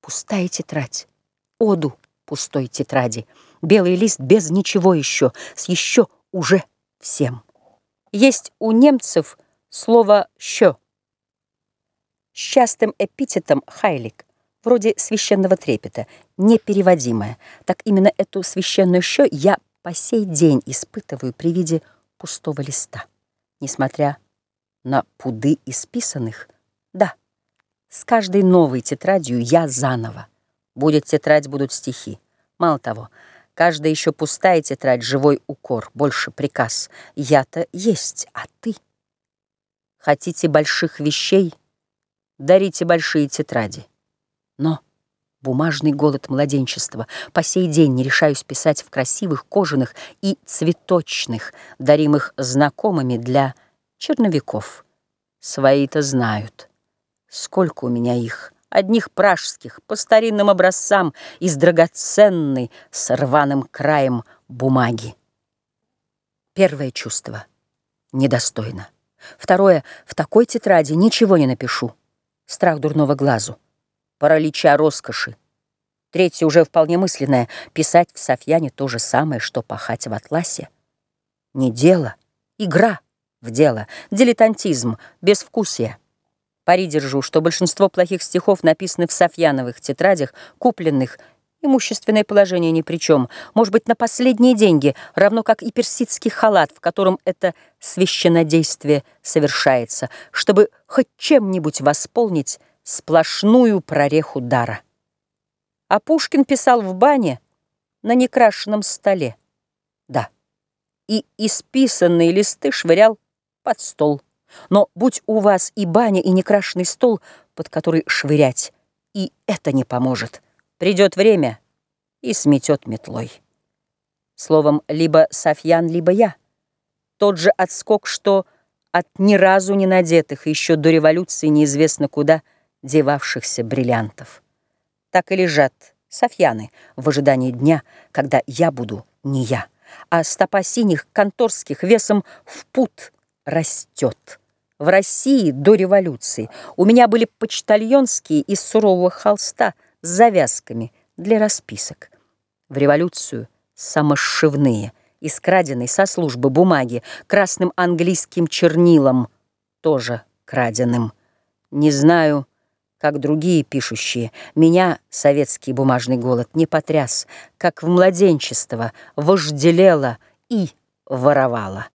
Пустая тетрадь, оду пустой тетради, Белый лист без ничего еще, С еще уже всем. Есть у немцев слово «щё». С частым эпитетом «хайлик», вроде священного трепета, непереводимое. Так именно эту священную «щё» я по сей день испытываю при виде пустого листа. Несмотря на пуды исписанных, да, с каждой новой тетрадью я заново. Будет тетрадь, будут стихи. Мало того, каждая еще пустая тетрадь — живой укор, больше приказ. Я-то есть, а ты? Хотите больших вещей? Дарите большие тетради. Но бумажный голод младенчества по сей день не решаюсь писать в красивых, кожаных и цветочных, даримых знакомыми для черновиков. Свои-то знают, сколько у меня их — одних пражских, по старинным образцам, из драгоценной, с рваным краем бумаги. Первое чувство — недостойно. Второе — в такой тетради ничего не напишу. Страх дурного глазу, паралича роскоши. Третье уже вполне мысленное — писать в Софьяне то же самое, что пахать в Атласе. Не дело, игра в дело, дилетантизм, безвкусие. Пари держу, что большинство плохих стихов написаны в Софьяновых тетрадях, купленных, имущественное положение ни при чем, может быть, на последние деньги, равно как и персидский халат, в котором это священнодействие совершается, чтобы хоть чем-нибудь восполнить сплошную прореху дара. А Пушкин писал в бане на некрашенном столе. Да, и исписанные листы швырял под стол. Но будь у вас и баня, и некрашенный стол, под который швырять, и это не поможет. Придет время и сметет метлой. Словом, либо Софьян, либо я. Тот же отскок, что от ни разу не надетых, еще до революции неизвестно куда, девавшихся бриллиантов. Так и лежат Софьяны в ожидании дня, когда я буду не я, а стопа синих конторских весом в пут растет. В России до революции у меня были почтальонские из сурового холста с завязками для расписок. В революцию самошивные, из краденой со службы бумаги, красным английским чернилом, тоже краденым. Не знаю, как другие пишущие, меня советский бумажный голод не потряс, как в младенчество вожделело и воровало.